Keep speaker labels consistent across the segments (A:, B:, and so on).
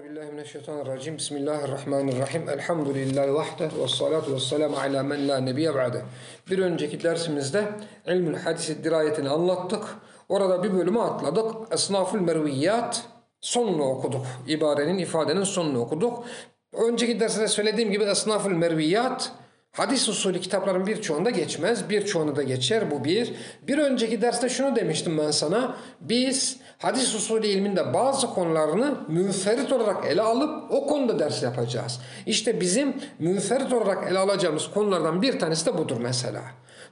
A: Euzubillahimineşşeytanirracim. Bismillahirrahmanirrahim. Elhamdülillahi vahde ve salatu ve selamu ala men la nebiye ba'de. Bir önceki dersimizde ilmül hadisi dirayetini anlattık. Orada bir bölümü atladık. Esnafül merviyyat sonunu okuduk. İbarenin, ifadenin sonunu okuduk. Önceki derste söylediğim gibi esnafül merviyyat Hadis usulü kitapların birçoğunda geçmez. Birçoğunda da geçer bu bir. Bir önceki derste şunu demiştim ben sana. Biz hadis usulü ilminde bazı konularını münferit olarak ele alıp o konuda ders yapacağız. İşte bizim münferit olarak ele alacağımız konulardan bir tanesi de budur mesela.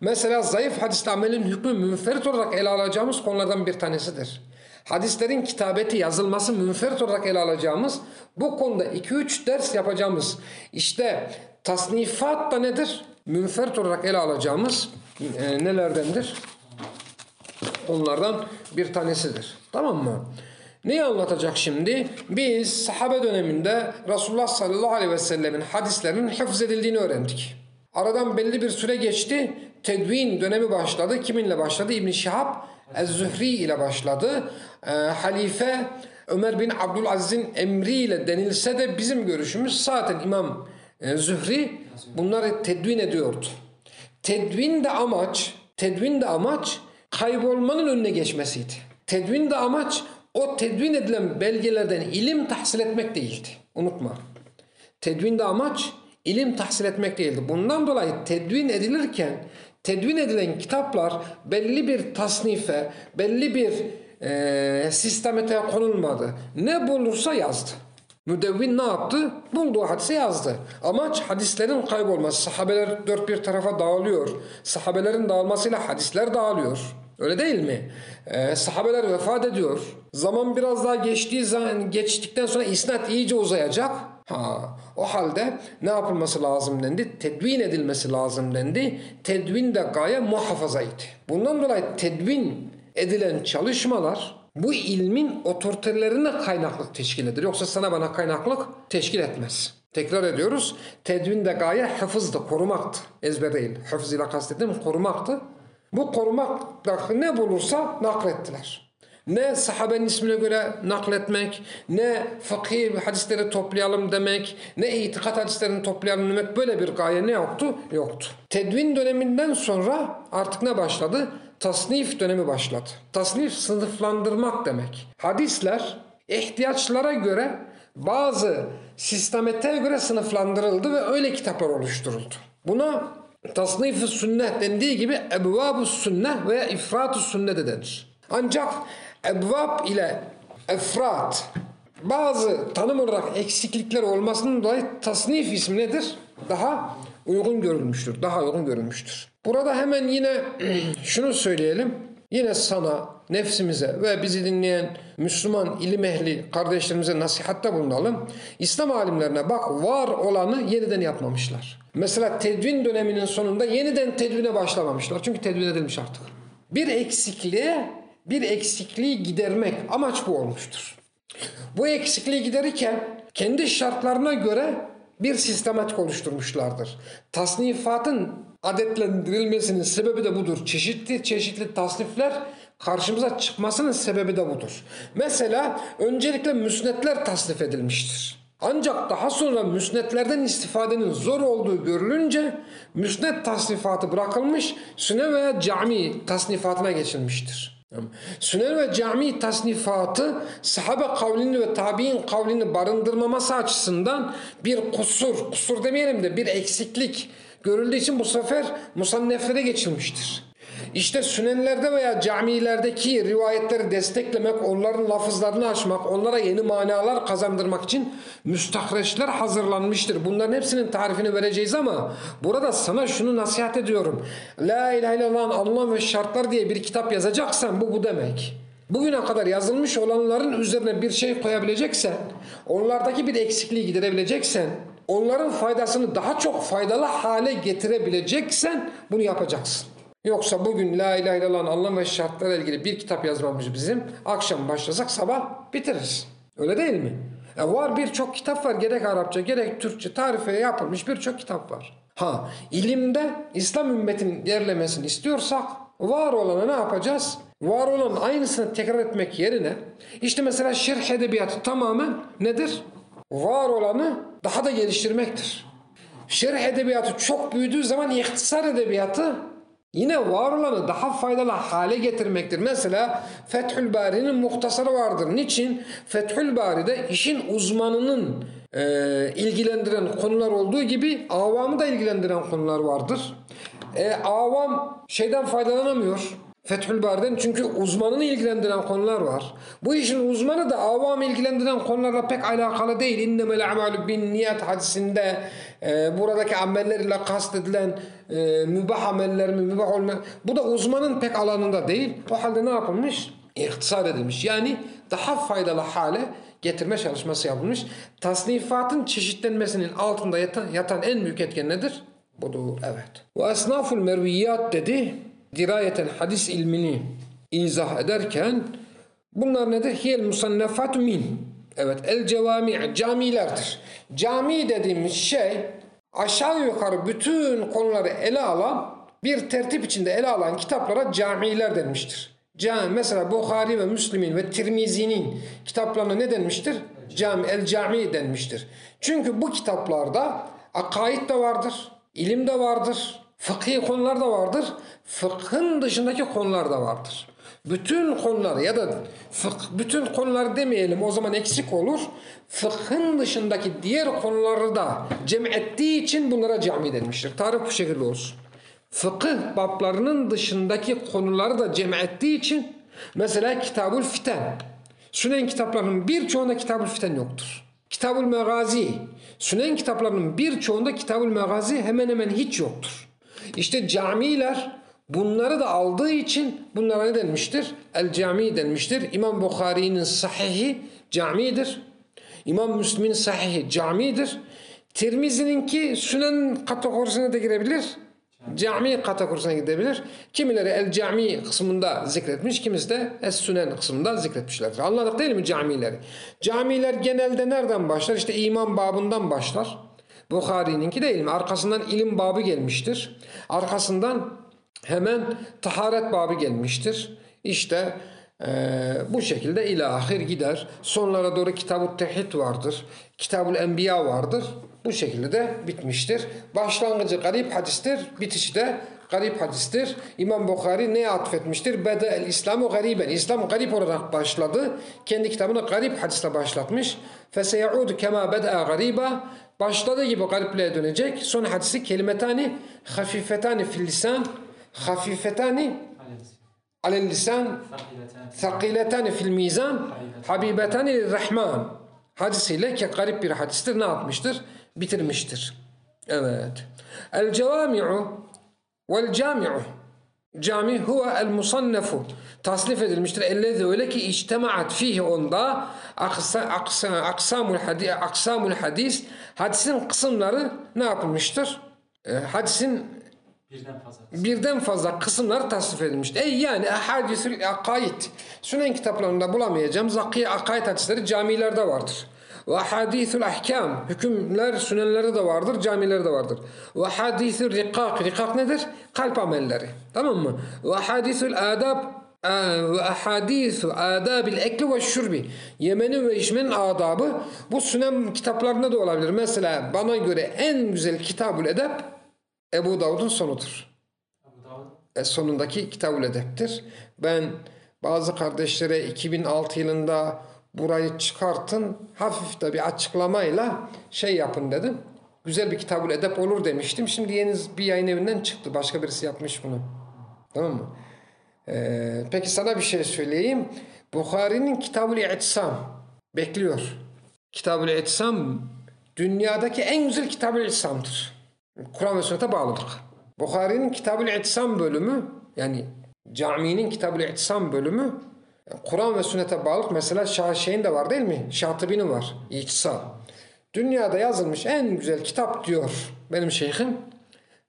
A: Mesela zayıf hadiste amelin hükmü münferit olarak ele alacağımız konulardan bir tanesidir. Hadislerin kitabeti yazılması münferit olarak ele alacağımız bu konuda 2-3 ders yapacağımız işte tasnifat da nedir? Münferit olarak ele alacağımız e, nelerdendir? Onlardan bir tanesidir. Tamam mı? Neyi anlatacak şimdi? Biz sahabe döneminde Resulullah sallallahu aleyhi ve sellemin hadislerinin hıfz edildiğini öğrendik. Aradan belli bir süre geçti. Tedvin dönemi başladı. Kiminle başladı? İbn Şihab Ez-Zühri ile başladı. E, halife Ömer bin Abdülaziz'in emriyle denilse de bizim görüşümüz zaten İmam Zühri bunları tedvin ediyordu. Tedvin de amaç, tedvin de amaç kaybolmanın önüne geçmesiydi. Tedvin de amaç o tedvin edilen belgelerden ilim tahsil etmek değildi. Unutma. Tedvin de amaç ilim tahsil etmek değildi. Bundan dolayı tedvin edilirken tedvin edilen kitaplar belli bir tasnife, belli bir e, sistemete konulmadı. Ne bulursa yazdı. Müdevvin ne yaptı? Bulduğu hadise yazdı. Amaç hadislerin kaybolması. Sahabeler dört bir tarafa dağılıyor. Sahabelerin dağılmasıyla hadisler dağılıyor. Öyle değil mi? Ee, sahabeler vefat ediyor. Zaman biraz daha geçtiği zaman geçtikten sonra isnat iyice uzayacak. Ha, o halde ne yapılması lazım dendi? Tedvin edilmesi lazım dendi. Tedvin de gaye muhafazaydı. Bundan dolayı tedvin edilen çalışmalar bu ilmin otoritelerine kaynaklık teşkil eder. Yoksa sana bana kaynaklık teşkil etmez. Tekrar ediyoruz. Tedvin de gaye hafızdı, korumaktı. Ezber değil. Hafız ile kastettiğim korumaktı. Bu korumak ne bulursa naklettiler. Ne sahabenin ismine göre nakletmek, ne fıkhi hadisleri toplayalım demek, ne itikat hadislerini toplayalım demek böyle bir gaye ne yoktu? Yoktu. Tedvin döneminden sonra artık ne başladı? Tasnif dönemi başladı. Tasnif sınıflandırmak demek. Hadisler ihtiyaçlara göre bazı sistemete göre sınıflandırıldı ve öyle kitaplar oluşturuldu. Buna tasnif-ı sünnet dendiği gibi ebvab-ı sünnet veya ifrat-ı sünnet de denir. Ancak ebvab ile efrat bazı tanım olarak eksiklikler olmasının dolayı tasnif ismi nedir? Daha uygun görülmüştür. Daha uygun görülmüştür. Burada hemen yine şunu söyleyelim. Yine sana, nefsimize ve bizi dinleyen Müslüman ilim ehli kardeşlerimize nasihatta bulunalım. İslam alimlerine bak var olanı yeniden yapmamışlar. Mesela tedvin döneminin sonunda yeniden tedvine başlamamışlar. Çünkü tedvin edilmiş artık. Bir eksikliğe bir eksikliği gidermek amaç bu olmuştur. Bu eksikliği giderirken kendi şartlarına göre bir sistematik oluşturmuşlardır. Tasnifatın adetlendirilmesinin sebebi de budur. Çeşitli çeşitli tasnifler karşımıza çıkmasının sebebi de budur. Mesela öncelikle müsnetler tasnif edilmiştir. Ancak daha sonra müsnetlerden istifadenin zor olduğu görülünce müsnet tasnifatı bırakılmış, süne veya cami tasnifatına geçilmiştir. Sünen ve cami tasnifatı sahabe kavlini ve tabi'in kavlini barındırmaması açısından bir kusur, kusur demeyelim de bir eksiklik görüldüğü için bu sefer musanneflere geçilmiştir. İşte sünenlerde veya camilerdeki rivayetleri desteklemek, onların lafızlarını açmak, onlara yeni manalar kazandırmak için müstahreçler hazırlanmıştır. Bunların hepsinin tarifini vereceğiz ama burada sana şunu nasihat ediyorum. La ilahe illallah Allah ve şartlar diye bir kitap yazacaksan bu bu demek. Bugüne kadar yazılmış olanların üzerine bir şey koyabileceksen, onlardaki bir eksikliği giderebileceksen, onların faydasını daha çok faydalı hale getirebileceksen bunu yapacaksın. Yoksa bugün La ilahe illallah'ın anlam ve şartlarıyla ilgili bir kitap yazmamız bizim. Akşam başlasak sabah bitiririz. Öyle değil mi? Ya var birçok kitap var. Gerek Arapça gerek Türkçe tarife yapılmış birçok kitap var. Ha ilimde İslam ümmetinin yerlemesini istiyorsak var olana ne yapacağız? Var olan aynısını tekrar etmek yerine işte mesela şerh edebiyatı tamamen nedir? Var olanı daha da geliştirmektir. Şerh edebiyatı çok büyüdüğü zaman ihtisar edebiyatı yine var olanı daha faydalı hale getirmektir. Mesela Fethül Bari'nin muhtasarı vardır. Niçin? Fethül Bari'de işin uzmanının e, ilgilendiren konular olduğu gibi avamı da ilgilendiren konular vardır. E, avam şeyden faydalanamıyor. Fethül Bari'den çünkü uzmanını ilgilendiren konular var. Bu işin uzmanı da avam ilgilendiren konularla pek alakalı değil. İnnemel amalü bin niyet hadisinde e, buradaki ameller ile kastedilen e, mübah ameller mi mübah olma bu da uzmanın pek alanında değil. O halde ne yapılmış? İhtisar edilmiş. Yani daha faydalı hale getirme çalışması yapılmış. Tasnifatın çeşitlenmesinin altında yatan, yatan en büyük etken nedir? Budur. Evet. Ve esnaful merviyat dedi dirayeten hadis ilmini izah ederken bunlar nedir? Hiyel musannefatu min. Evet el cevami camilerdir. Cami dediğimiz şey aşağı yukarı bütün konuları ele alan bir tertip içinde ele alan kitaplara camiler denmiştir. Cami, mesela Bukhari ve Müslim'in ve Tirmizi'nin kitaplarına ne denmiştir? Cami, el cami denmiştir. Çünkü bu kitaplarda akaid de vardır, ilim de vardır, fıkhi konular da vardır. Fıkhın dışındaki konular da vardır. Bütün konular ya da fıkh, bütün konular demeyelim o zaman eksik olur. Fıkhın dışındaki diğer konuları da cem ettiği için bunlara cami denmiştir. Tarif bu şekilde olsun. Fıkıh bablarının dışındaki konuları da cem ettiği için mesela Kitabul Fiten. Sünen kitaplarının birçoğunda Kitabul Fiten yoktur. Kitabul Megazi. Sünen kitaplarının birçoğunda Kitabul Megazi hemen hemen hiç yoktur. İşte camiler bunları da aldığı için bunlara ne denmiştir? El cami denmiştir. İmam Bukhari'nin sahihi camidir. İmam Müslim'in sahihi camidir. Tirmizi'ninki sünen kategorisine de girebilir. Cami kategorisine gidebilir. Kimileri el cami kısmında zikretmiş, kimisi de es sünen kısmında zikretmişlerdir. Anladık değil mi camileri? Camiler genelde nereden başlar? İşte iman babından başlar. Bukhari'ninki değil mi? Arkasından ilim babı gelmiştir. Arkasından hemen taharet babı gelmiştir. İşte ee, bu şekilde ilahir gider. Sonlara doğru Kitab-ı Tevhid vardır. Kitab-ül Enbiya vardır. Bu şekilde de bitmiştir. Başlangıcı garip hadistir. Bitişi de garip hadistir. İmam Bukhari neye atfetmiştir? Bede el İslamu gariben. İslam garip olarak başladı. Kendi kitabını garip hadisle başlatmış. Feseyaudu kema bede'a gariba. Başladığı gibi garipliğe dönecek. Son hadisi kelimetani hafifetani fil. Hafifetani alel lisan Sakiletani fil mizan habibetani rahman hadisiyle ki garip bir hadistir ne yapmıştır? Bitirmiştir. Evet. El cevami'u vel cami'u Cami huve el musannefu tasnif edilmiştir. Ellezi öyle ki içtemaat fihi onda aksa, aksa, aksamul, hadis, aksamul hadis hadisin kısımları ne yapılmıştır? E, hadisin
B: Birden fazla.
A: birden fazla kısımlar tasnif edilmiştir. Ey yani ahadisül akaid. Sünen kitaplarında bulamayacağım. Zakiye akaid hadisleri camilerde vardır. Ve hadithül ahkam. Hükümler sünenlerde de vardır, camilerde de vardır. Ve hadithül rikak. Rikak nedir? Kalp amelleri. Tamam mı? Ve hadithül adab ve ahadithu adabil ekli ve şurbi yemenin ve içmenin adabı bu sünen kitaplarında da olabilir. Mesela bana göre en güzel kitabül edep Ebu Davud'un sonudur. E, sonundaki Kitab-ül Edep'tir. Ben bazı kardeşlere 2006 yılında burayı çıkartın hafif de bir açıklamayla şey yapın dedim. Güzel bir Kitab-ül Edep olur demiştim. Şimdi yeni bir yayın evinden çıktı. Başka birisi yapmış bunu. Tamam mı? Ee, peki sana bir şey söyleyeyim. Bukhari'nin Kitab-ül İtsam bekliyor. Kitab-ül İtsam dünyadaki en güzel Kitab-ül İtsam'dır. Kur'an ve sünnete bağlıdır. Bukhari'nin Kitab-ül İtsam bölümü yani caminin Kitab-ül İtsam bölümü Kur'an ve sünnete bağlı. Mesela Şah şeyin de var değil mi? Şatibi'nin var. İtsam. Dünyada yazılmış en güzel kitap diyor benim şeyhim.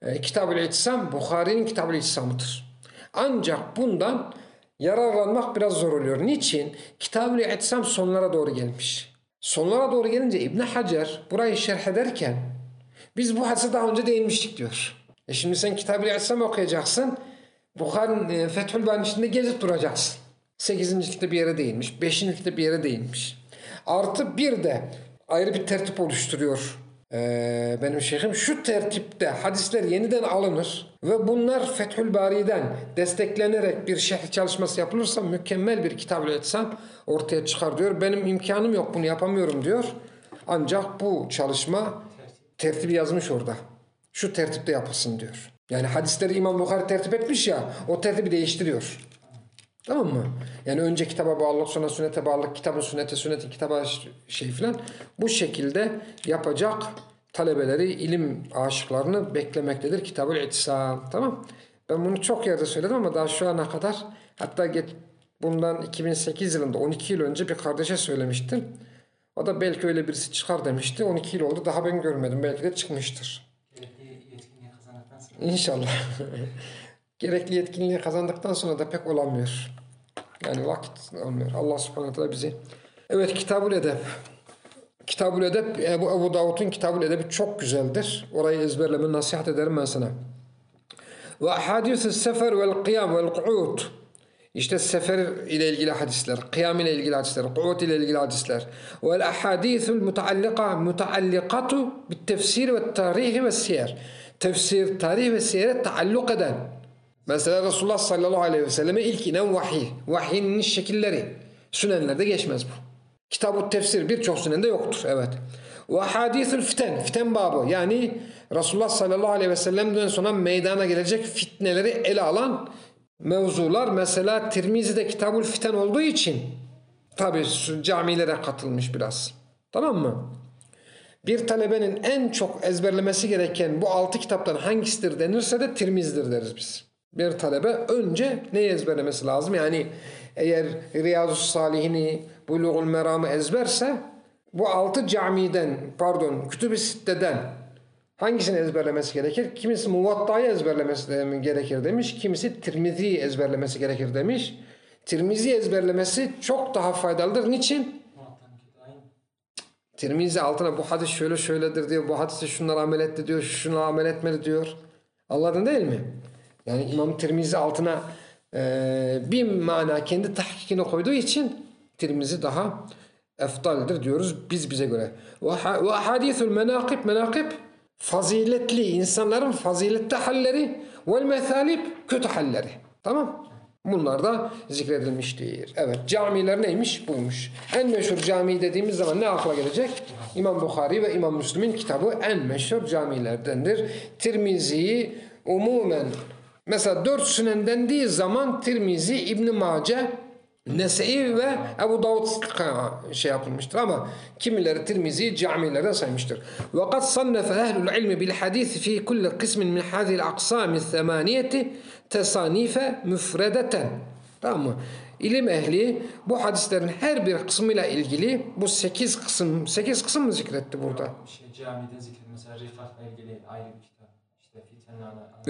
A: E, Kitab-ül İtsam Bukhari'nin Kitab-ül İtsam'ıdır. Ancak bundan yararlanmak biraz zor oluyor. Niçin? Kitab-ül İtsam sonlara doğru gelmiş. Sonlara doğru gelince İbn Hacer burayı şerh ederken biz bu hadise daha önce değinmiştik diyor. E şimdi sen Kitab-ı İslam okuyacaksın. Bukhari'nin e, Fethül Bari'nin içinde gezip duracaksın. 8. ciltte bir yere değinmiş. 5. ciltte bir yere değinmiş. Artı bir de ayrı bir tertip oluşturuyor. Ee, benim şeyhim şu tertipte hadisler yeniden alınır ve bunlar Fethül Bari'den desteklenerek bir şerh çalışması yapılırsa mükemmel bir kitab etsem ortaya çıkar diyor. Benim imkanım yok bunu yapamıyorum diyor. Ancak bu çalışma tertibi yazmış orada. Şu tertipte yapılsın diyor. Yani hadisleri İmam Bukhari tertip etmiş ya o tertibi değiştiriyor. Tamam mı? Yani önce kitaba bağlılık sonra sünnete bağlılık, kitabın sünnete, sünnetin kitaba şey filan. Bu şekilde yapacak talebeleri, ilim aşıklarını beklemektedir Kitabul İtisam. Tamam Ben bunu çok yerde söyledim ama daha şu ana kadar hatta get, bundan 2008 yılında 12 yıl önce bir kardeşe söylemiştim. O da belki öyle birisi çıkar demişti. 12 yıl oldu daha ben görmedim. Belki de çıkmıştır. İnşallah. Gerekli yetkinliği kazandıktan sonra da pek olamıyor. Yani vakit olmuyor. Allah subhanahu teala bizi. Evet Kitabul Edeb. Kitabul Edeb Ebu, Ebu Davud'un Kitabul Edebi çok güzeldir. Orayı ezberlemeni nasihat ederim ben sana. Ve hadis sefer vel kıyam vel ku'ud. İşte sefer ile ilgili hadisler, kıyam ile ilgili hadisler, ku'ud ile ilgili hadisler. Vel ahadithul mutaallika mutaallikatu bit tefsir ve tarih ve siyer. Tefsir, tarih ve siyere taalluk eden. Mesela Resulullah sallallahu aleyhi ve selleme ilk inen vahiy. Vahyin şekilleri. Sünenlerde geçmez bu. Kitab-ı tefsir birçok sünende yoktur. Evet. Ve hadithül fiten. Fiten babı. Yani Resulullah sallallahu aleyhi ve sellem'den sonra meydana gelecek fitneleri ele alan mevzular. Mesela Tirmizi'de Kitabul Fiten olduğu için tabi camilere katılmış biraz. Tamam mı? Bir talebenin en çok ezberlemesi gereken bu altı kitaptan hangisidir denirse de Tirmizi'dir deriz biz. Bir talebe önce neyi ezberlemesi lazım? Yani eğer Riyazu Salihini, Bulugul Meram'ı ezberse bu altı camiden pardon Kütüb-i Sitte'den hangisini ezberlemesi gerekir? Kimisi Muvatta'yı ezberlemesi gerekir demiş. Kimisi Tirmizi'yi ezberlemesi gerekir demiş. Tirmizi ezberlemesi çok daha faydalıdır. Niçin? Tirmizi altına bu hadis şöyle şöyledir diyor. Bu hadise şunlar amel etti diyor. Şunu amel etmedi diyor. Anladın değil mi? Yani İmam Tirmizi altına e, bir mana kendi tahkikine koyduğu için Tirmizi daha eftaldir diyoruz biz bize göre. Ve ha- ve hadithul menakib menakib faziletli insanların faziletli halleri vel methalib kötü halleri. Tamam? Bunlar da zikredilmiştir. Evet camiler neymiş? Buymuş. En meşhur cami dediğimiz zaman ne akla gelecek? İmam Bukhari ve İmam Müslim'in kitabı en meşhur camilerdendir. Tirmizi'yi umumen mesela dört sünen dendiği zaman Tirmizi, İbn Mace, Nese'i ve Ebu Davud şey yapılmıştır ama kimileri Tirmizi'yi camilerden saymıştır. Ve kad sannefe ehlul ilmi bil hadisi fi kulli kısmin min hadhihi aksami themaniyeti tesanife müfredeten. Tamam mı? İlim ehli bu hadislerin her bir kısmıyla ilgili bu sekiz kısım, sekiz kısım mı zikretti burada?
B: Şey camide zikir mesela rifakla ilgili ayrı bir kitap.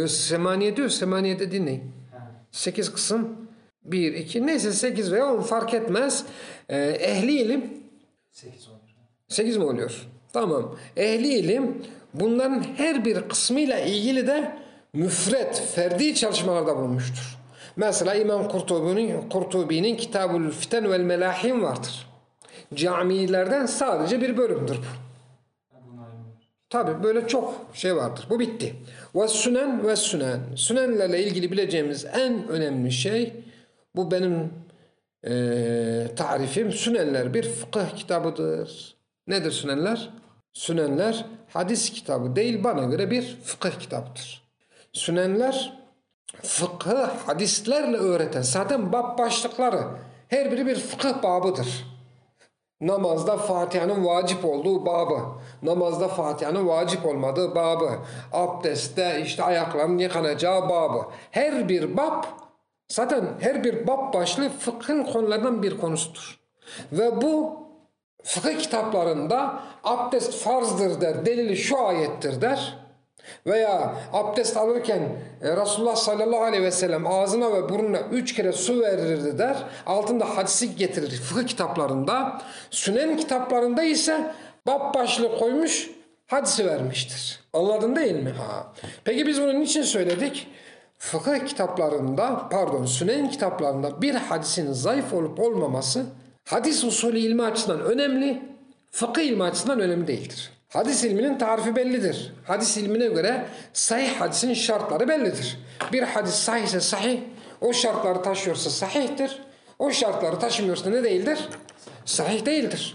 A: Semaniye diyor, semaniye dediğin ne?
B: Ha.
A: Sekiz kısım. Bir, iki, neyse sekiz veya on fark etmez. Ee, ehli ilim
B: 8 oluyor.
A: 8 mi oluyor? Tamam. Ehli ilim bunların her bir kısmıyla ilgili de müfret, ferdi çalışmalarda bulunmuştur. Mesela İmam Kurtubi'nin Kurtubi'nin Kitabul Fiten vel Melahim vardır. Camilerden sadece bir bölümdür bu. Tabi böyle çok şey vardır. Bu bitti. Ve sünen ve sünen. Sünenlerle ilgili bileceğimiz en önemli şey bu benim eee tarifim. Sünenler bir fıkıh kitabıdır. Nedir sünenler? Sünenler hadis kitabı değil bana göre bir fıkıh kitabıdır. Sünenler fıkhı hadislerle öğreten zaten bab başlıkları her biri bir fıkıh babıdır. Namazda Fatiha'nın vacip olduğu babı. Namazda Fatiha'nın vacip olmadığı babı. Abdestte işte ayakların yıkanacağı babı. Her bir bab zaten her bir bab başlığı fıkhın konularından bir konusudur. Ve bu fıkıh kitaplarında abdest farzdır der, delili şu ayettir der. Veya abdest alırken e, Resulullah sallallahu aleyhi ve sellem ağzına ve burnuna üç kere su verirdi der. Altında hadisi getirir fıkıh kitaplarında. Sünen kitaplarında ise bab başlığı koymuş hadisi vermiştir. Anladın değil mi? Ha. Peki biz bunu niçin söyledik? Fıkıh kitaplarında pardon sünen kitaplarında bir hadisin zayıf olup olmaması hadis usulü ilmi açısından önemli fıkıh ilmi açısından önemli değildir. Hadis ilminin tarifi bellidir. Hadis ilmine göre sahih hadisin şartları bellidir. Bir hadis sahihse sahih, o şartları taşıyorsa sahihtir. O şartları taşımıyorsa ne değildir? Sahih değildir.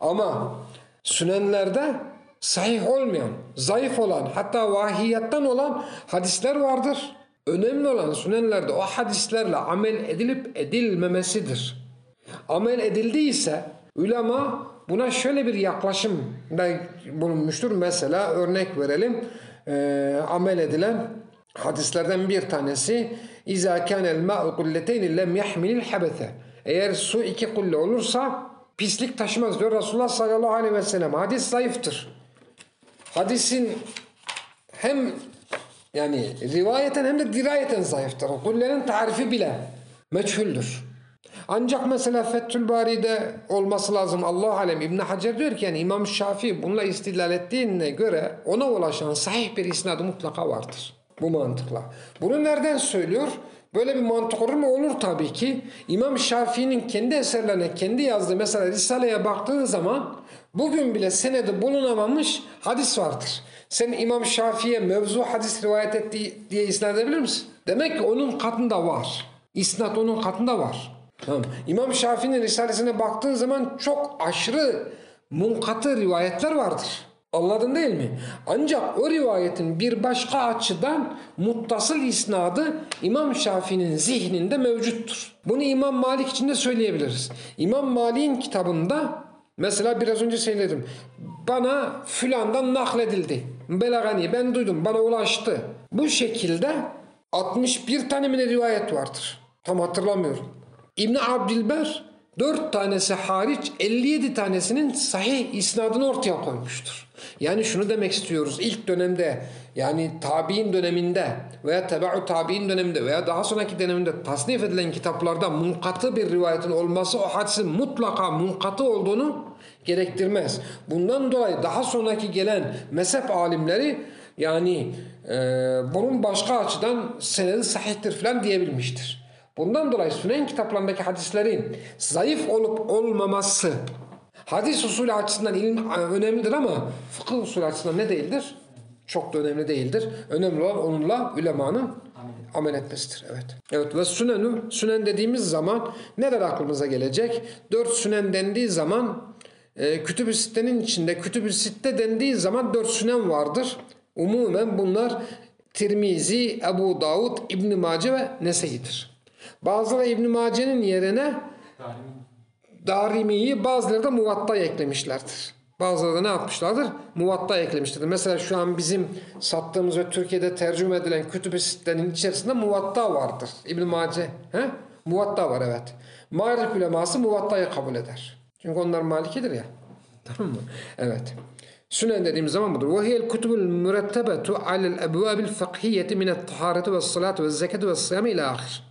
A: Ama sünenlerde sahih olmayan, zayıf olan, hatta vahiyattan olan hadisler vardır. Önemli olan sünenlerde o hadislerle amel edilip edilmemesidir. Amel edildiyse ulema buna şöyle bir yaklaşımda bulunmuştur. Mesela örnek verelim. Ee, amel edilen hadislerden bir tanesi İzâ kânel mâ'u kulleteyni lem yahmilil habete. Eğer su iki kulle olursa pislik taşımaz diyor Resulullah sallallahu aleyhi ve sellem. Hadis zayıftır. Hadisin hem yani rivayeten hem de dirayeten zayıftır. Kullerin tarifi bile meçhuldür. Ancak mesela Fethül Bari'de olması lazım. Allah alem İbn Hacer diyor ki yani İmam Şafii bununla istidlal ettiğine göre ona ulaşan sahih bir isnadı mutlaka vardır. Bu mantıkla. Bunu nereden söylüyor? Böyle bir mantık olur mu? Olur tabii ki. İmam Şafii'nin kendi eserlerine, kendi yazdığı mesela Risale'ye baktığın zaman bugün bile senedi bulunamamış hadis vardır. Sen İmam Şafii'ye mevzu hadis rivayet etti diye isnat edebilir misin? Demek ki onun katında var. İsnat onun katında var. Tamam. İmam Şafii'nin Risalesine baktığın zaman çok aşırı munkatı rivayetler vardır. Anladın değil mi? Ancak o rivayetin bir başka açıdan muttasıl isnadı İmam Şafii'nin zihninde mevcuttur. Bunu İmam Malik için de söyleyebiliriz. İmam Malik'in kitabında mesela biraz önce söyledim. Bana filandan nakledildi. Belagani ben duydum bana ulaştı. Bu şekilde 61 tane mi rivayet vardır. Tam hatırlamıyorum. İbni Abdilber 4 tanesi hariç 57 tanesinin sahih isnadını ortaya koymuştur. Yani şunu demek istiyoruz. İlk dönemde yani tabi'in döneminde veya tebe'u tabi'in döneminde veya daha sonraki döneminde tasnif edilen kitaplarda munkatı bir rivayetin olması o hadisin mutlaka munkatı olduğunu gerektirmez. Bundan dolayı daha sonraki gelen mezhep alimleri yani e, bunun başka açıdan senedi sahihtir falan diyebilmiştir. Bundan dolayı Sünen kitaplarındaki hadislerin zayıf olup olmaması hadis usulü açısından ilim önemlidir ama fıkıh usulü açısından ne değildir? Çok da önemli değildir. Önemli olan onunla ulemanın amel etmesidir. Evet. Evet ve sünenü, sünen dediğimiz zaman neler aklımıza gelecek? Dört sünen dendiği zaman e, kütüb-ü sittenin içinde kütüb-ü sitte dendiği zaman dört sünen vardır. Umumen bunlar Tirmizi, Ebu Davud, İbn Mace ve Nese'yidir. Bazıları İbn Mace'nin yerine Darimi'yi bazıları da Muvatta eklemişlerdir. Bazıları da ne yapmışlardır? Muvatta eklemişlerdir. Mesela şu an bizim sattığımız ve Türkiye'de tercüme edilen kütüb-i sittenin içerisinde Muvatta vardır. İbn Mace. He? Muvatta var evet. Mağrib uleması Muvatta'yı kabul eder. Çünkü onlar Malikidir ya. Tamam mı? Evet. Sünen dediğimiz zaman budur. وَهِيَ الْكُتُبُ الْمُرَتَّبَةُ عَلَى الْأَبْوَابِ الْفَقْهِيَّةِ مِنَ الطَّهَارَةِ وَالصَّلَاةِ وَالزَّكَةِ وَالصِّيَامِ ila ahir.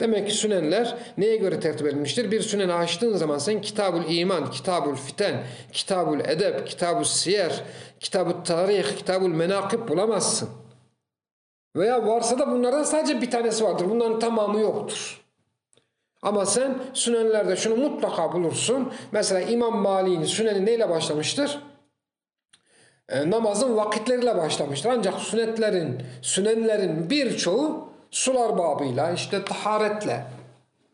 A: Demek ki sünenler neye göre tertip edilmiştir? Bir süneni açtığın zaman sen Kitabul İman, Kitabul Fiten, Kitabul Edeb, Kitabul Siyer, Kitabul Tarih, Kitabul Menakib bulamazsın. Veya varsa da bunlardan sadece bir tanesi vardır. Bunların tamamı yoktur. Ama sen sünenlerde şunu mutlaka bulursun. Mesela İmam Malik'in süneni neyle başlamıştır? E, namazın vakitleriyle başlamıştır. Ancak sünnetlerin, sünenlerin birçoğu sular babıyla, işte taharetle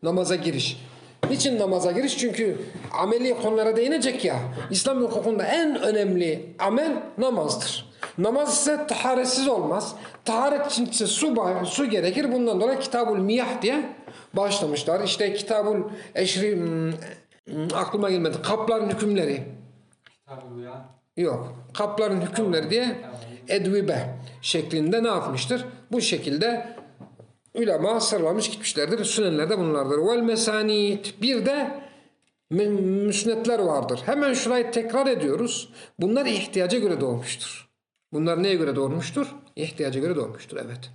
A: namaza giriş. Niçin namaza giriş? Çünkü ameli konulara değinecek ya. İslam hukukunda en önemli amel namazdır. Namaz ise taharetsiz olmaz. Taharet için ise su, su gerekir. Bundan dolayı Kitabul Miyah diye başlamışlar. İşte Kitabul Eşri hmm, aklıma gelmedi. Kapların hükümleri.
B: Kitab-ı Rüya.
A: Yok. Kapların hükümleri diye edvibe şeklinde ne yapmıştır? Bu şekilde ulema sıralamış gitmişlerdir. Sünenlerde bunlardır. Vel mesanit. Bir de mü- müsnetler vardır. Hemen şurayı tekrar ediyoruz. Bunlar ihtiyaca göre doğmuştur. Bunlar neye göre doğmuştur? İhtiyaca göre doğmuştur. Evet.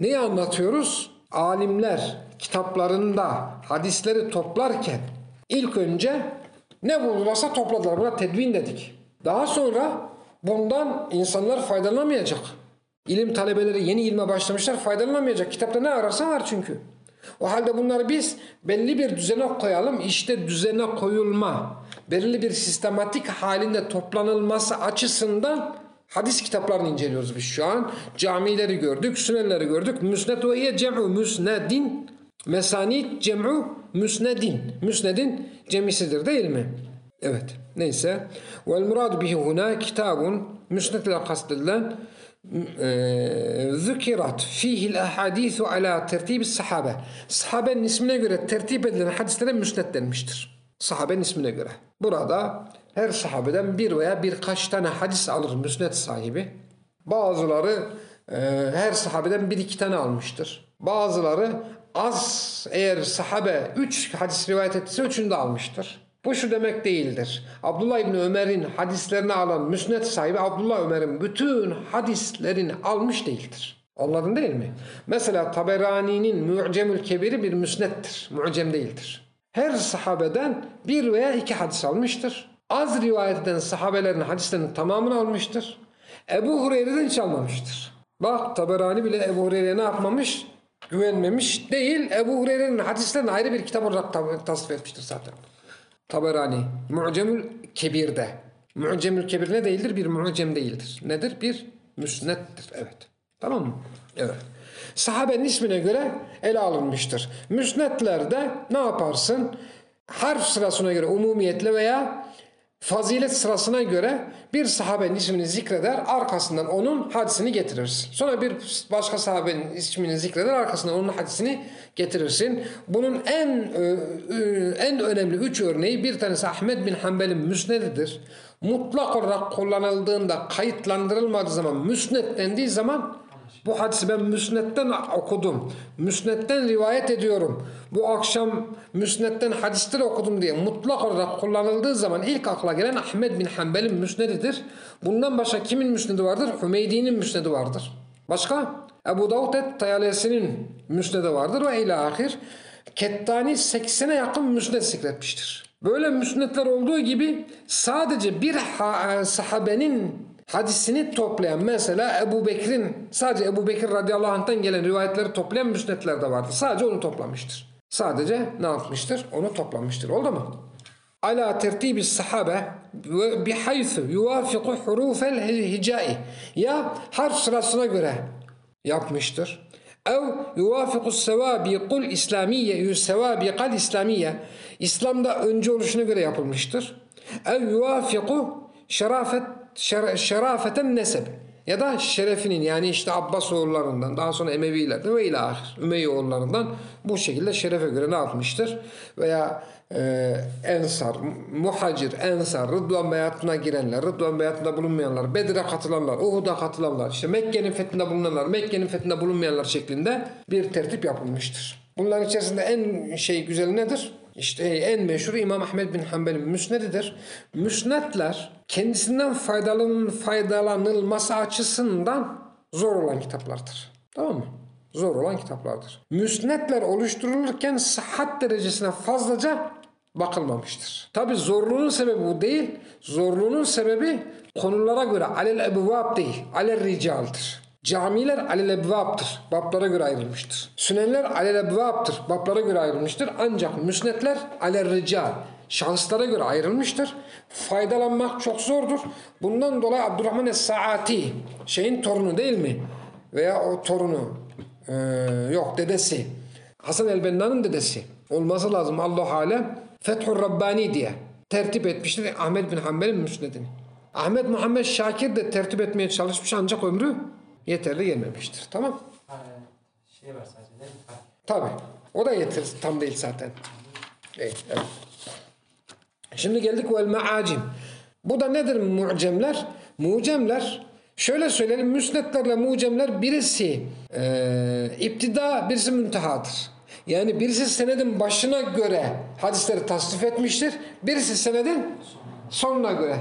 A: Neyi anlatıyoruz? Alimler kitaplarında hadisleri toplarken ilk önce ne bulurlarsa topladılar. Buna tedvin dedik. Daha sonra bundan insanlar faydalanamayacak. İlim talebeleri yeni ilme başlamışlar faydalanamayacak. Kitapta ne ararsan var çünkü. O halde bunları biz belli bir düzene koyalım. İşte düzene koyulma, belirli bir sistematik halinde toplanılması açısından hadis kitaplarını inceliyoruz biz şu an. Camileri gördük, sünenleri gördük. Müsned ve cem'u müsnedin. Mesanid cem'u müsnedin. Müsnedin cemisidir değil mi? Evet. Neyse. Vel murad bihi huna kitabun müsned ile kastedilen zükirat fihil ahadithu ala tertibi sahabe. Sahabenin ismine göre tertip edilen hadislere müsned denmiştir. Sahabenin ismine göre. Burada her sahabeden bir veya birkaç tane hadis alır müsned sahibi. Bazıları e, her sahabeden bir iki tane almıştır. Bazıları az eğer sahabe üç hadis rivayet ettiyse üçünü de almıştır. Bu şu demek değildir. Abdullah İbni Ömer'in hadislerini alan müsned sahibi Abdullah Ömer'in bütün hadislerini almış değildir. Anladın değil mi? Mesela Taberani'nin Mu'cemül Kebiri bir müsnettir. Mu'cem değildir. Her sahabeden bir veya iki hadis almıştır. Az rivayet eden sahabelerin hadislerinin tamamını almıştır. Ebu Hureyre'den hiç almamıştır. Bak Taberani bile Ebu Hureyre'ye ne yapmamış? Güvenmemiş değil. Ebu Hureyre'nin hadislerini ayrı bir kitap olarak tasvip etmiştir zaten. Taberani Mu'cemül Kebir'de. Mu'cemül Kebir ne değildir? Bir mu'cem değildir. Nedir? Bir müsnettir. Evet. Tamam mı? Evet. Sahabenin ismine göre ele alınmıştır. Müsnetlerde ne yaparsın? Harf sırasına göre umumiyetle veya fazilet sırasına göre bir sahabenin ismini zikreder, arkasından onun hadisini getirirsin. Sonra bir başka sahabenin ismini zikreder, arkasından onun hadisini getirirsin. Bunun en en önemli üç örneği bir tanesi Ahmet bin Hanbel'in müsnedidir. Mutlak olarak kullanıldığında kayıtlandırılmadığı zaman müsned dendiği zaman bu hadisi ben müsnetten okudum. Müsnetten rivayet ediyorum. Bu akşam müsnetten hadisler okudum diye mutlak olarak kullanıldığı zaman ilk akla gelen Ahmet bin Hanbel'in müsnedidir. Bundan başka kimin müsnedi vardır? Hümeydi'nin müsnedi vardır. Başka? Ebu Davud et Tayalesi'nin müsnedi vardır ve ila ahir. Kettani 80'e yakın müsned zikretmiştir. Böyle müsnetler olduğu gibi sadece bir sahabenin hadisini toplayan mesela Ebu Bekir'in sadece Ebu Bekir radıyallahu anh'tan gelen rivayetleri toplayan müsnetler de vardı. Sadece onu toplamıştır. Sadece ne yapmıştır? Onu toplamıştır. Oldu mu? Ala tertibi sahabe ve bihaythu yuvafiku hurufel hicai ya harf sırasına göre yapmıştır. Ev yuvafiku sevabiqul İslamiye sevabiqal İslamiye İslam'da önce oluşuna göre yapılmıştır. Ev yuvafiku şerafet şerafeten nesep ya da şerefinin yani işte Abbas oğullarından daha sonra Emevilerden ve ilahir Ümeyye oğullarından bu şekilde şerefe göre ne yapmıştır? Veya e, Ensar, Muhacir, Ensar, Rıdvan Beyatı'na girenler, Rıdvan Beyatı'nda bulunmayanlar, Bedir'e katılanlar, Uhud'a katılanlar, işte Mekke'nin fethinde bulunanlar, Mekke'nin fethinde bulunmayanlar şeklinde bir tertip yapılmıştır. Bunların içerisinde en şey güzel nedir? İşte en meşhur İmam Ahmed bin Hanbel'in müsnedidir. Müsnetler kendisinden faydalan, faydalanılması açısından zor olan kitaplardır. Tamam mı? Zor olan kitaplardır. Müsnetler oluşturulurken sıhhat derecesine fazlaca bakılmamıştır. Tabi zorluğun sebebi bu değil. Zorluğunun sebebi konulara göre alel ebvab değil, alel ricaldır. Camiler alel ebvaptır. Bablara göre ayrılmıştır. Sünenler alel ebvaptır. Bablara göre ayrılmıştır. Ancak müsnetler alel rical. Şahıslara göre ayrılmıştır. Faydalanmak çok zordur. Bundan dolayı Abdurrahman Es-Saati şeyin torunu değil mi? Veya o torunu ee, yok dedesi. Hasan el-Benna'nın dedesi. Olması lazım Allah alem. Fethur Rabbani diye tertip etmiştir Ahmet bin Hanbel'in müsnedini. Ahmet Muhammed Şakir de tertip etmeye çalışmış ancak ömrü yeterli gelmemiştir. Tamam?
B: Şey var sadece değil mi?
A: O da yeter tam değil zaten. Evet, evet. Şimdi geldik vel meacim. Bu da nedir mucemler? Mucemler şöyle söyleyelim müsnetlerle mucemler birisi e, iptida birisi müntehadır. Yani birisi senedin başına göre hadisleri tasnif etmiştir. Birisi senedin sonuna göre.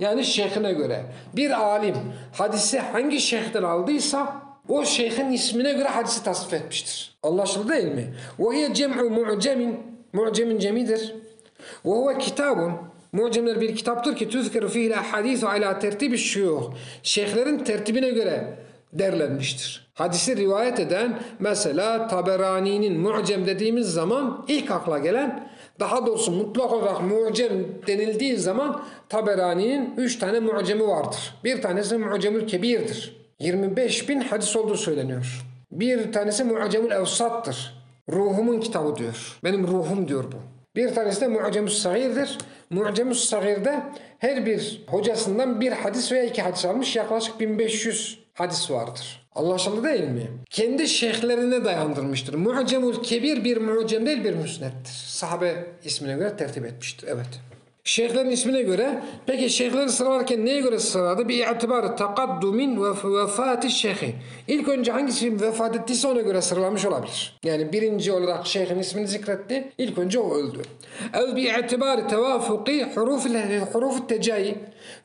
A: Yani şeyhine göre. Bir alim hadisi hangi şeyhten aldıysa o şeyhin ismine göre hadisi tasnif etmiştir. Anlaşıldı değil mi? وَهِيَ cem'u mu'cemin Mu'cemin cemidir. وَهُوَ kitabun Mu'cemler bir kitaptır ki tüzkeru fihi hadisu ala tertibi şuyuh. Şeyhlerin tertibine göre derlenmiştir. Hadisi rivayet eden mesela Taberani'nin mu'cem dediğimiz zaman ilk akla gelen daha doğrusu mutlak olarak mu'cem denildiği zaman Taberani'nin 3 tane mu'cemi vardır. Bir tanesi mu'cemül kebirdir. 25 bin hadis olduğu söyleniyor. Bir tanesi mu'cemül evsattır. Ruhumun kitabı diyor. Benim ruhum diyor bu. Bir tanesi de Mu'cem-ü Sagir'dir. Mu'cem-ü Sagir'de her bir hocasından bir hadis veya iki hadis almış. Yaklaşık 1500 hadis vardır. Anlaşıldı değil mi? Kendi şeyhlerine dayandırmıştır. Mu'cemül Kebir bir mu'cem değil bir müsnettir. Sahabe ismine göre tertip etmiştir. Evet. Şeyhlerin ismine göre peki şeyhleri sıralarken neye göre sıraladı? Bir itibarı takaddumin ve vefati şeyhi. İlk önce hangisi vefat ettiyse ona göre sıralamış olabilir. Yani birinci olarak şeyhin ismini zikretti. İlk önce o öldü. Ev bi itibarı tevafuki huruf huruf tecayi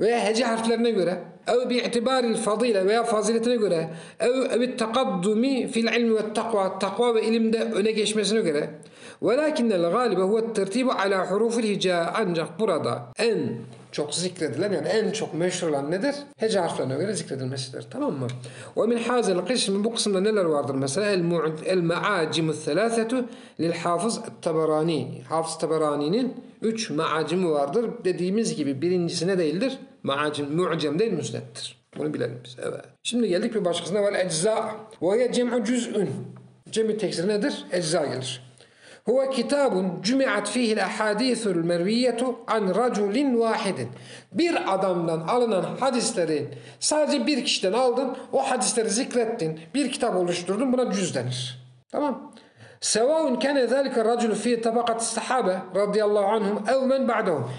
A: veya hece harflerine göre ev bi itibaril fadile veya faziletine göre ev ev takaddumi fil ilmi ve takva takva ve ilimde öne geçmesine göre وَلَكِنَّ الْغَالِبَ هُوَ التَّرْتِيبُ عَلَى حُرُوفِ الْهِجَاءِ Ancak burada en çok zikredilen yani en çok meşhur olan nedir? Hece harflerine göre zikredilmesidir. Tamam mı? Ve min hazel kısmı bu kısımda neler vardır? Mesela el ma'acimu thelâsetu lil hafız tabarani. Hafız tabarani'nin üç ma'acimi vardır. Dediğimiz gibi birincisine değildir. Ma'acim, mu'cem değil müsnettir. Bunu bilelim biz. Evet. Şimdi geldik bir başkasına. Vel ecza. Ve ye cem'u cüz'ün. Cem'i teksir nedir? Ecza gelir. هو kitabun cümiat fihi'l ahadisul merviyetu an raculin vahidin. Bir adamdan alınan hadislerin sadece bir kişiden aldın, o hadisleri zikrettin, bir kitap oluşturdun buna cüz denir. Tamam? Sevaun kene zelike racul fi tabakat sahabe radıyallahu anhum ev men ba'dahum.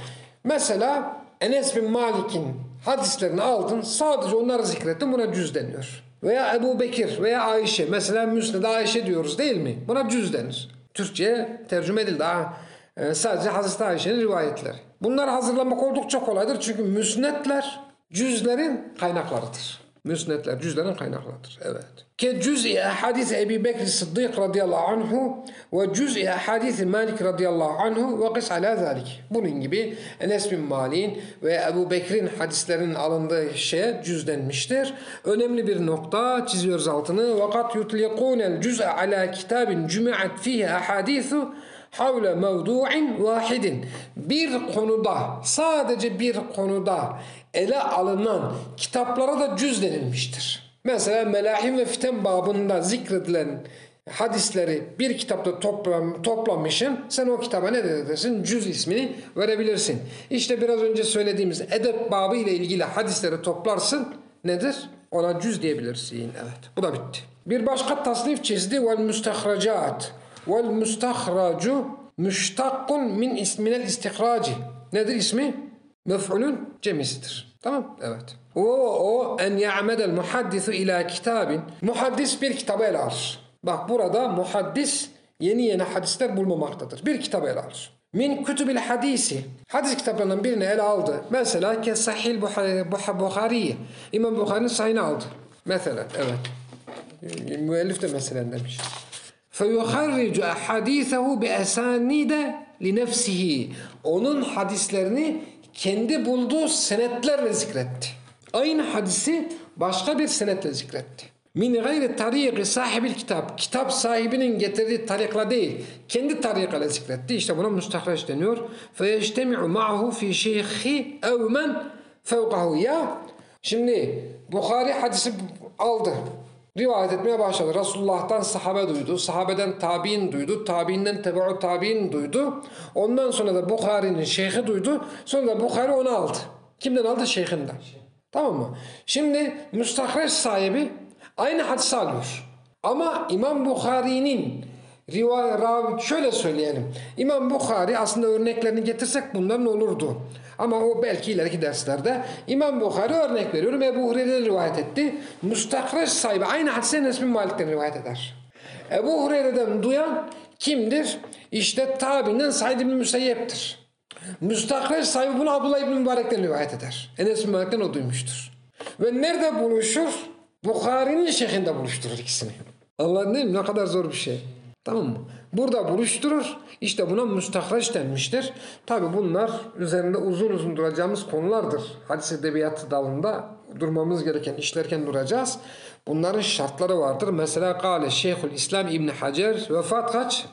A: Mesela Enes bin Malik'in hadislerini aldın, sadece onları zikrettin buna cüz deniyor. Veya Ebu Bekir veya Ayşe. Mesela Müsned'e Ayşe diyoruz değil mi? Buna cüz denir. Türkçe'ye tercüme edildi. Ha, e, sadece Hazreti Ayşe'nin rivayetleri. Bunları hazırlamak oldukça kolaydır. Çünkü müsnetler cüzlerin kaynaklarıdır. Müsnetler cüzlerin kaynaklarıdır. Evet. Ke cüz'i hadis Ebi Bekir Sıddık radıyallahu anhu ve cüz'i hadis Malik radıyallahu anhu ve kıs ala zalik. Bunun gibi Enes bin Malik'in ve Ebu Bekir'in hadislerinin alındığı şeye cüz denmiştir. Önemli bir nokta çiziyoruz altını. Vakat yutliqûnel cüz'a ala kitabin cümi'at fihi ahadithu havle mevdu'in vahidin. Bir konuda, sadece bir konuda ele alınan kitaplara da cüz denilmiştir. Mesela Melahim ve Fiten babında zikredilen hadisleri bir kitapta toplam, toplamışsın. Sen o kitaba ne dersin? Cüz ismini verebilirsin. İşte biraz önce söylediğimiz edep babı ile ilgili hadisleri toplarsın. Nedir? Ona cüz diyebilirsin. Evet. Bu da bitti. Bir başka tasnif çizdi. Vel müstehracat. Vel müstehracu müştakkun min isminel istihraci. Nedir ismi? Mef'ulün cemisidir. Tamam? Evet. O, o en ya'medel muhaddisu ila kitabin. Muhaddis bir kitabı ele alır. Bak burada muhaddis yeni yeni hadisler bulmamaktadır. Bir kitabı ele alır. Min kütübil hadisi. Hadis kitaplarından birini ele aldı. Mesela ke sahil Buhari'yi. İmam Bukhari'nin sahini aldı. Mesela evet. Müellif de mesela demiş. فَيُخَرِّجُ أَحَدِيثَهُ بِأَسَانِيدَ لِنَفْسِهِ Onun hadislerini kendi bulduğu senetlerle zikretti. Aynı hadisi başka bir senetle zikretti. Min gayri tariqi sahibil kitap. Kitap sahibinin getirdiği tarikla değil, kendi tarikayla zikretti. İşte buna müstahreç deniyor. Feyeştemi'u ma'hu fi şeyhi ev men fevkahu ya. Şimdi Bukhari hadisi aldı. Rivayet etmeye başladı. Resulullah'tan sahabe duydu. Sahabeden tabi'in duydu. Tabi'inden tebe'u tabi'in duydu. Ondan sonra da Bukhari'nin şeyhi duydu. Sonra da Bukhari onu aldı. Kimden aldı? Şeyhinden. Tamam mı? Şimdi müstahreç sahibi aynı hadisi alıyor. Ama İmam Bukhari'nin rivayet şöyle söyleyelim. İmam Bukhari aslında örneklerini getirsek bunların olurdu. Ama o belki ileriki derslerde İmam Bukhari örnek veriyorum. Ebu Hureyre'den rivayet etti. Müstakreç sahibi aynı hadise Enes bin Malik'ten rivayet eder. Ebu Hureyre'den duyan kimdir? İşte tabinden Said bin Müseyyep'tir. Müstakreç sahibi bunu Abdullah ibn Mübarek'ten rivayet eder. Enes bin Malik'ten o duymuştur. Ve nerede buluşur? Bukhari'nin şeyhinde buluşturur ikisini. Anladın değil mi? Ne kadar zor bir şey. Tamam mı? Burada buluşturur. İşte buna müstahraç denmiştir. Tabi bunlar üzerinde uzun uzun duracağımız konulardır. Hadis edebiyatı dalında durmamız gereken işlerken duracağız. Bunların şartları vardır. Mesela Kale Şeyhül İslam İbni Hacer vefat kaç?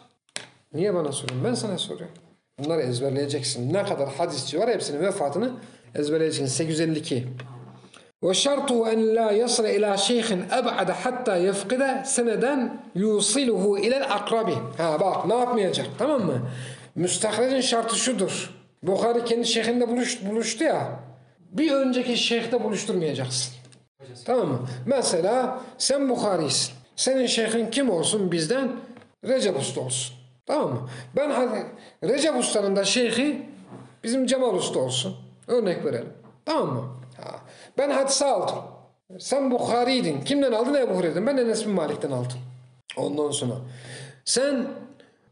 A: Niye bana soruyorsun? Ben sana soruyorum. Bunları ezberleyeceksin. Ne kadar hadisçi var hepsinin vefatını ezberleyeceksin. 852. وشرطه أن لا يصل إلى شيخ أبعد حتى يفقد سندا يوصله إلى الأقرب ha bak ne yapmayacak tamam mı? Müstahrecin şartı şudur. Bukhari kendi şeyhinde buluş, buluştu ya. Bir önceki şeyhte buluşturmayacaksın.
B: Hocası.
A: Tamam mı? Mesela sen Bukhari'sin. Senin şeyhin kim olsun bizden? Recep Usta olsun. Tamam mı? Ben hadi Recep Usta'nın da şeyhi bizim Cemal Usta olsun. Örnek verelim. Tamam mı? Ben hadise aldım. Sen Bukhari'ydin. Kimden aldın? Ebu Hureyre'den. Ben Enes bin Malik'ten aldım. Ondan sonra. Sen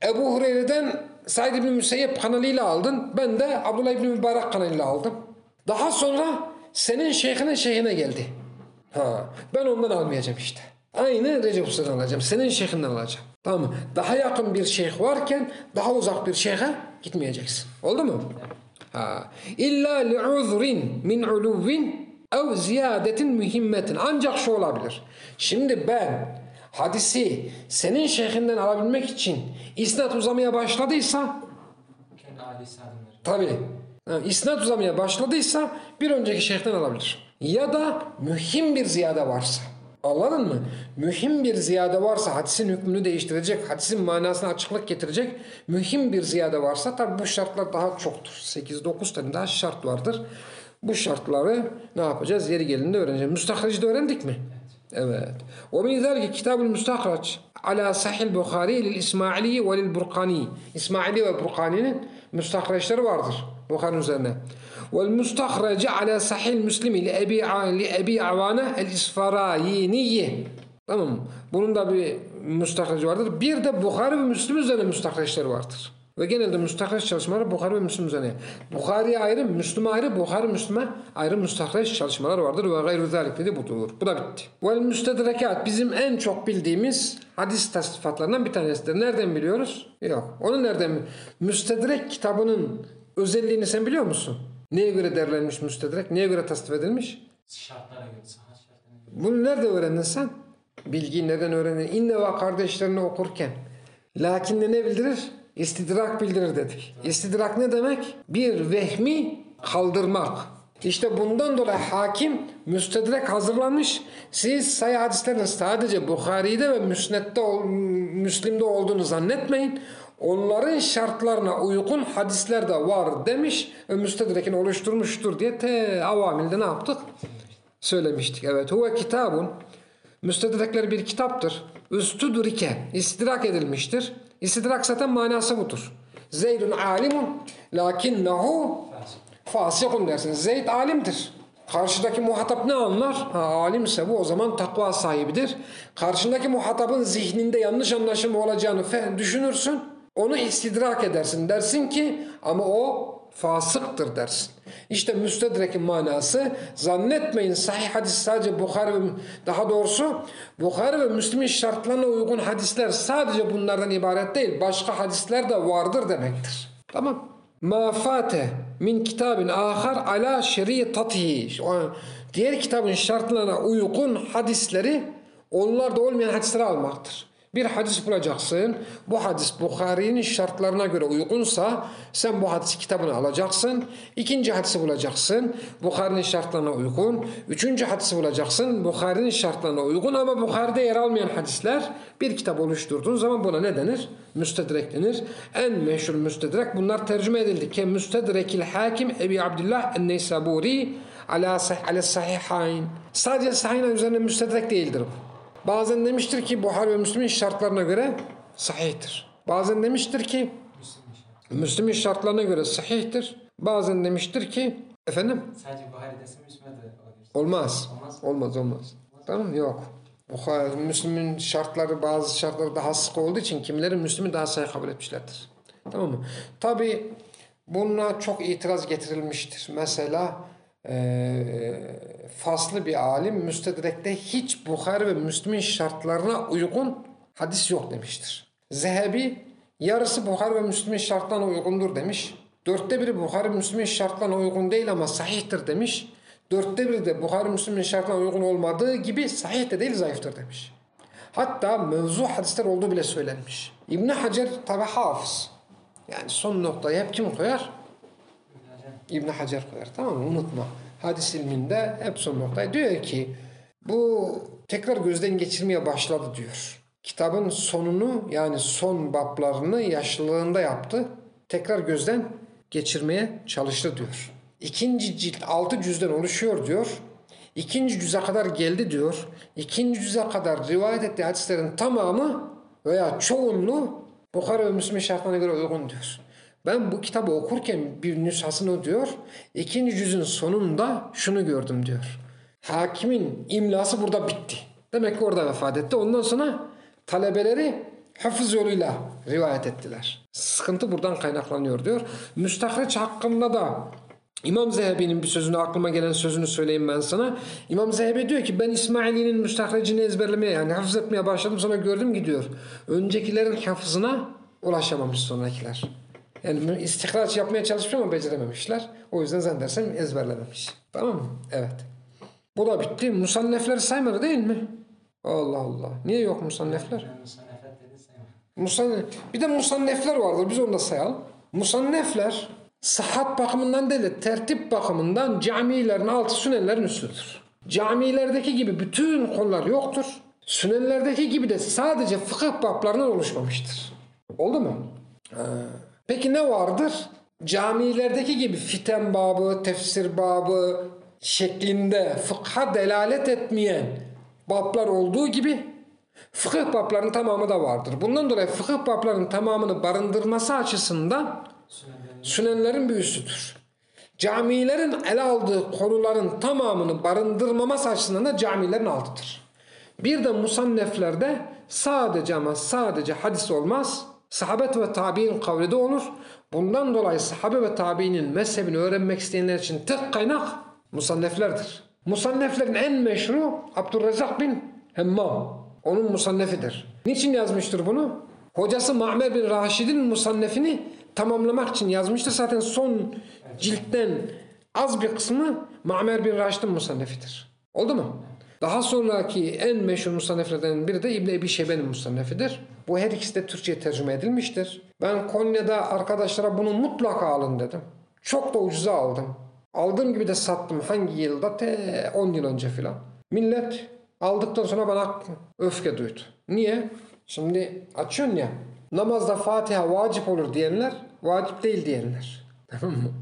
A: Ebu Hureyre'den Said bin Müseyyep kanalıyla aldın. Ben de Abdullah bin Mübarek kanalıyla aldım. Daha sonra senin şeyhinin şeyhine geldi. Ha, ben ondan almayacağım işte. Aynı Recep Usta'dan alacağım. Senin şeyhinden alacağım. Tamam mı? Daha yakın bir şeyh varken daha uzak bir şeyhe gitmeyeceksin. Oldu mu? Ha. İlla li'uzrin min uluvin ev ziyadetin mühimmetin. Ancak şu olabilir. Şimdi ben hadisi senin şeyhinden alabilmek için isnat uzamaya başladıysa. Ha, İsnat uzamaya başladıysa bir önceki şeyhten alabilir. Ya da mühim bir ziyade varsa. Anladın mı? Mühim bir ziyade varsa hadisin hükmünü değiştirecek, hadisin manasına açıklık getirecek mühim bir ziyade varsa tabi bu şartlar daha çoktur. 8-9 tane daha şart vardır. Bu şartları ne yapacağız? Yeri geldiğinde öğreneceğiz. Müstahrici de öğrendik mi? Evet. O min zelki kitabul müstahraç ala sahil Bukhari lil İsmaili ve lil Burkani. İsmaili ve Burkani'nin müstahraçları vardır Bukhari üzerine. والمستخرج على صحيح المسلم لأبي ع- لأبي عوانة الإسفرايني Tamam mı? Bunun da bir müstahreci vardır. Bir de Bukhari ve Müslim üzerine müstahreçleri vardır. Ve genelde müstahreç çalışmaları Bukhari ve Müslim üzerine. Bukhari'ye ayrı, Müslüm'e ayrı, Bukhari Müslüm'e ayrı müstahreç çalışmalar vardır ve gayru zalik dedi budur. Bu da bitti. Vel müstedrekat bizim en çok bildiğimiz hadis tasnifatlarından bir tanesidir. Nereden biliyoruz? Yok. Onu nereden Müstedrek kitabının özelliğini sen biliyor musun? Neye göre derlenmiş müstedrek? Neye göre tasnif edilmiş?
B: Şartlara göre, saha şartlarına göre.
A: Bunu nerede öğrendin sen? Bilgiyi neden öğrendin? İnne ve kardeşlerini okurken. Lakin de ne bildirir? İstidrak bildirir dedik. İstidrak ne demek? Bir vehmi kaldırmak. İşte bundan dolayı hakim müstedrek hazırlamış. Siz sayı hadislerin sadece Bukhari'de ve Müsned'de, ol- Müslim'de olduğunu zannetmeyin. Onların şartlarına uygun hadisler de var demiş ve müstedrekini oluşturmuştur diye te avamilde ne yaptık? söylemiştik. Evet. Huve kitabun. Müstedrekler bir kitaptır. Üstüdrike. istidrak edilmiştir. İstidrak zaten manası budur. Zeydun alimun lakinnehu fasikun dersin. Zeyd alimdir. Karşıdaki muhatap ne anlar? Ha, alimse bu o zaman takva sahibidir. Karşındaki muhatabın zihninde yanlış anlaşılma olacağını düşünürsün. Onu istidrak edersin. Dersin ki ama o fasıktır dersin. İşte müstedrekin manası zannetmeyin sahih hadis sadece Bukhari ve daha doğrusu Bukhari ve Müslim'in şartlarına uygun hadisler sadece bunlardan ibaret değil. Başka hadisler de vardır demektir. Tamam. Ma fate min kitabin ahar ala şeriatatihi. O- Diğer kitabın şartlarına uygun hadisleri onlarda olmayan hadisleri almaktır. Bir hadis bulacaksın. Bu hadis Bukhari'nin şartlarına göre uygunsa sen bu hadis kitabını alacaksın. İkinci hadisi bulacaksın. Bukhari'nin şartlarına uygun. Üçüncü hadisi bulacaksın. Bukhari'nin şartlarına uygun ama Bukhari'de yer almayan hadisler bir kitap oluşturduğun zaman buna ne denir? Müstedrek denir. En meşhur müstedrek bunlar tercüme edildi. Ke müstedrekil hakim Ebi Abdullah en-Neysaburi ala, sah ala sahihayn. Sadece sahihayn üzerine müstedrek değildir bu. Bazen demiştir ki Buhari ve Müslim'in şartlarına göre sahihtir. Bazen demiştir ki
B: Müslüm işi.
A: Müslim'in şartlarına göre sahihtir. Bazen demiştir ki efendim
B: Sadece Buhari desem Müslüm'e de
A: olmaz.
B: Olmaz.
A: Olmaz olmaz. Tamam yok. Buhari, Müslim'in şartları bazı şartları daha sık olduğu için kimilerin Müslim'i daha sahih kabul etmişlerdir. Tamam mı? Tabi buna çok itiraz getirilmiştir. Mesela eee, faslı bir alim müstedrekte hiç Bukhari ve Müslim'in şartlarına uygun hadis yok demiştir. Zehebi yarısı Bukhari ve Müslim'in şartlarına uygundur demiş. Dörtte biri Bukhari ve Müslim'in şartlarına uygun değil ama sahihtir demiş. Dörtte biri de Bukhari Müslim'in şartlarına uygun olmadığı gibi sahih de değil zayıftır demiş. Hatta mevzu hadisler olduğu bile söylenmiş. İbn Hacer tabi hafız. Yani son noktayı hep kim koyar? İbn Hacer koyar. Tamam mı? Unutma. Hadis ilminde hep son noktayı diyor ki bu tekrar gözden geçirmeye başladı diyor. Kitabın sonunu yani son bablarını yaşlılığında yaptı. Tekrar gözden geçirmeye çalıştı diyor. İkinci cilt altı cüzden oluşuyor diyor. İkinci cüze kadar geldi diyor. İkinci cüze kadar rivayet ettiği hadislerin tamamı veya çoğunluğu Bukhara ve Müslim şartlarına göre uygun diyor. Ben bu kitabı okurken bir nüshasını diyor. ikinci cüzün sonunda şunu gördüm diyor. Hakimin imlası burada bitti. Demek ki orada vefat etti. Ondan sonra talebeleri hafız yoluyla rivayet ettiler. Sıkıntı buradan kaynaklanıyor diyor. Müstahreç hakkında da İmam Zehebi'nin bir sözünü aklıma gelen sözünü söyleyeyim ben sana. İmam Zehebi diyor ki ben İsmaili'nin müstahrecini ezberlemeye yani hafız etmeye başladım sonra gördüm gidiyor. Öncekilerin hafızına ulaşamamış sonrakiler. Yani istihraç yapmaya çalışmış ama becerememişler. O yüzden zannedersem ezberlememiş. Tamam mı? Evet. Bu da bitti. Musannefleri saymadı değil mi? Allah Allah. Niye yok musannefler? Musannef. Bir de musannefler vardır. Biz onu da sayalım. Musannefler sıhhat bakımından değil de tertip bakımından camilerin altı sünenlerin üstüdür. Camilerdeki gibi bütün konular yoktur. Sünenlerdeki gibi de sadece fıkıh bablarından oluşmamıştır. Oldu mu? Ha. Peki ne vardır? Camilerdeki gibi fiten babı, tefsir babı şeklinde fıkha delalet etmeyen bablar olduğu gibi fıkıh bablarının tamamı da vardır. Bundan dolayı fıkıh bablarının tamamını barındırması açısından
B: Sünenlerin
A: bir üstüdür. Camilerin ele aldığı konuların tamamını barındırmaması açısından da camilerin altıdır. Bir de musanneflerde sadece ama sadece hadis olmaz. Sahabet ve tabi'in kavli de olur. Bundan dolayı sahabe ve tabi'inin mezhebini öğrenmek isteyenler için tek kaynak musanneflerdir. Musanneflerin en meşhuru Abdurrezzak bin Hemmam. Onun musannefidir. Niçin yazmıştır bunu? Hocası Ma'mer bin Raşid'in musannefini tamamlamak için yazmıştır. Zaten son ciltten az bir kısmı Ma'mer bin Raşid'in musannefidir. Oldu mu? Daha sonraki en meşhur musanneflerden biri de İbn Ebi Şeybe'nin musannefidir. Bu her ikisi de Türkçe'ye tercüme edilmiştir. Ben Konya'da arkadaşlara bunu mutlaka alın dedim. Çok da ucuza aldım. Aldığım gibi de sattım. Hangi yılda? Te 10 yıl önce filan. Millet aldıktan sonra bana öfke duydu. Niye? Şimdi açıyorsun ya. Namazda Fatiha vacip olur diyenler, vacip değil diyenler. Tamam mı?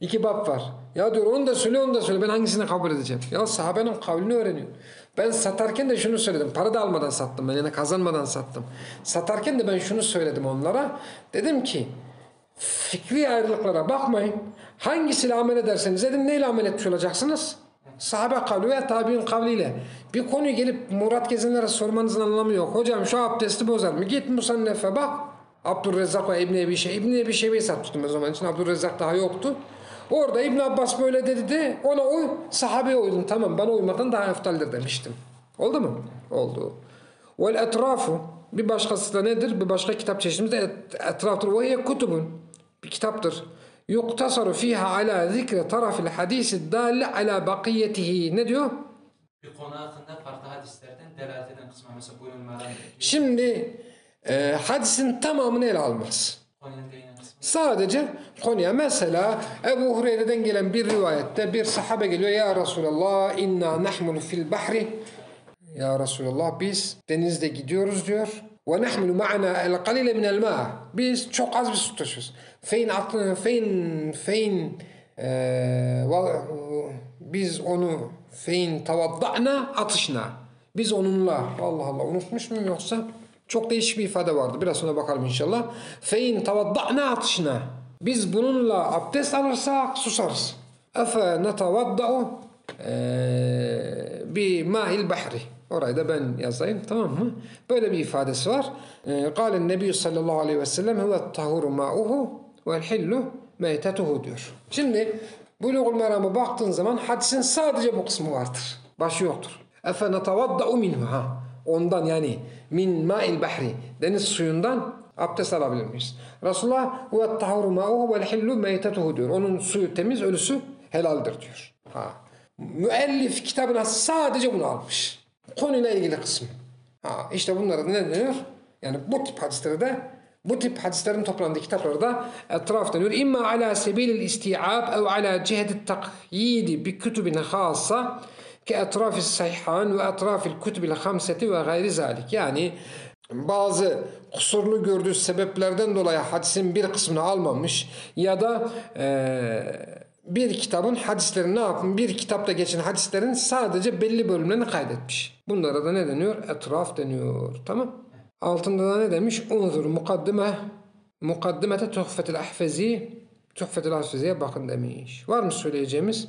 A: İki bab var. Ya diyor onu da söyle onu da söyle ben hangisini kabul edeceğim? Ya sahabenin kavlini öğreniyor. Ben satarken de şunu söyledim. Para da almadan sattım ben yani kazanmadan sattım. Satarken de ben şunu söyledim onlara. Dedim ki fikri ayrılıklara bakmayın. Hangisiyle amel ederseniz edin neyle amel etmiş olacaksınız? Sahabe kavli veya tabi'in kavliyle. Bir konuyu gelip Murat Gezenlere sormanızın anlamı yok. Hocam şu abdesti bozar mı? Git Musannefe bak. Abdurrezzak ve İbni Ebi Şey. İbni Ebi Şeybe'yi satmıştım o zaman için. Abdurrezzak daha yoktu. Orada İbn Abbas böyle dedi de ona uy. Sahabeye uydum. Tamam bana uymaktan daha eftaldir demiştim. Oldu mu? Oldu. Vel etrafu bir başkası da nedir? Bir başka kitap çeşitimiz de et- etraftır. Ve hiye kutubun. Bir kitaptır. Yuktasaru fiha ala zikre tarafil hadisi dalle ala bakiyetihi. Ne diyor?
B: bir konu hakkında farklı hadislerden delalet eden kısma mesela buyurmalar
A: Şimdi e, hadisin tamamını ele almaz.
B: kısmı.
A: Sadece konuya mesela Ebu Hureyre'den gelen bir rivayette bir sahabe geliyor. Ya Resulallah inna nahmulu fil bahri. Ya Resulallah biz denizde gidiyoruz diyor. Ve nahmilu ma'ana el qalile min el ma. Biz çok az bir su taşıyoruz. Fein atlı fein fein e, biz onu fein tavadda'na atışna. Biz onunla Allah Allah unutmuş muyum yoksa çok değişik bir ifade vardı. Biraz sonra bakalım inşallah. Fein tavadda'na atışna. Biz bununla abdest alırsak susarız. Efe netavadda'u bi ma'il bahri. Orayı da ben yazayım tamam mı? Böyle bir ifadesi var. Kâlen Nebi sallallahu aleyhi ve sellem huve tahuru ma'uhu vel hillu meytetuhu diyor. Şimdi Buluğul Meram'a baktığın zaman hadisin sadece bu kısmı vardır. Başı yoktur. Efe netavadda'u minhu ha. Ondan yani min ma'il bahri. Deniz suyundan abdest alabilir miyiz? Resulullah huve tahuru ma'uhu vel hillu meytetuhu diyor. Onun suyu temiz, ölüsü helaldir diyor. Ha. Müellif kitabına sadece bunu almış. Konuyla ilgili kısmı. Ha, işte bunlara da ne deniyor? Yani bu tip hadislere de bu tip hadislerin toplandığı kitaplarda etraf deniyor. İmma ala sebilil isti'ab ev ala ciheti takyidi bi kütübine hassa ki etrafis sayhan ve etrafil kütübil hamseti ve gayri zalik. Yani bazı kusurlu gördüğü sebeplerden dolayı hadisin bir kısmını almamış ya da eee, bir kitabın hadislerini ne yapın? Bir kitapta geçen hadislerin sadece belli bölümlerini kaydetmiş. Bunlara da ne deniyor? Etraf deniyor. Tamam. Altında da ne demiş? Unzur mukaddime mukaddimete tuhfetil ahfezi tuhfetil ahfeziye bakın demiş. Var mı söyleyeceğimiz?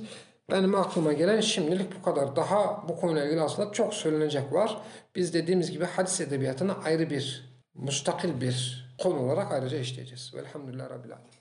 A: Benim aklıma gelen şimdilik bu kadar. Daha bu konuyla ilgili aslında çok söylenecek var. Biz dediğimiz gibi hadis edebiyatını ayrı bir, müstakil bir konu olarak ayrıca işleyeceğiz. Velhamdülillah Rabbil Alemin.